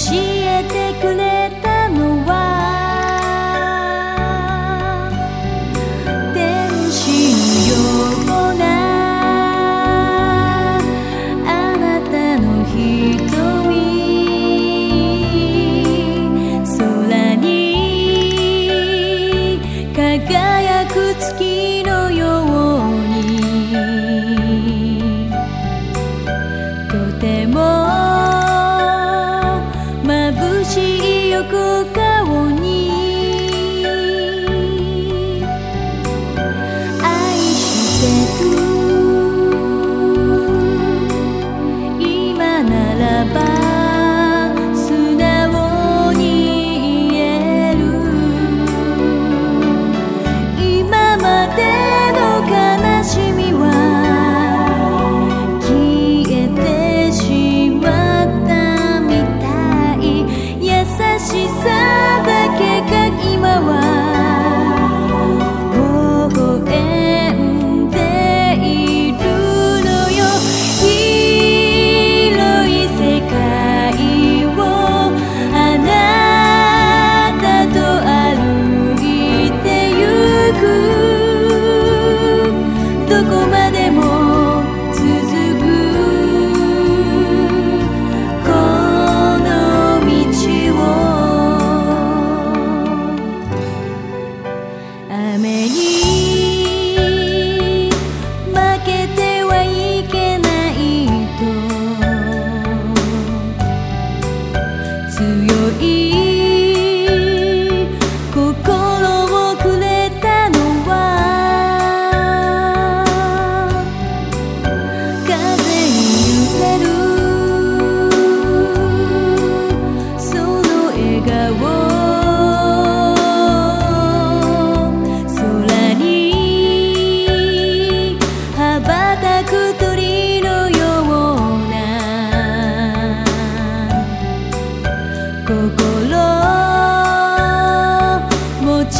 she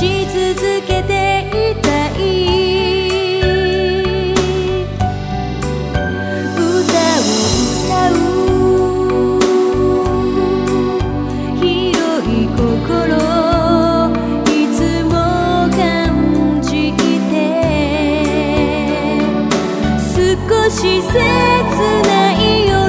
続けていたい歌を歌う。広い心いつも感じて少し切ないよ。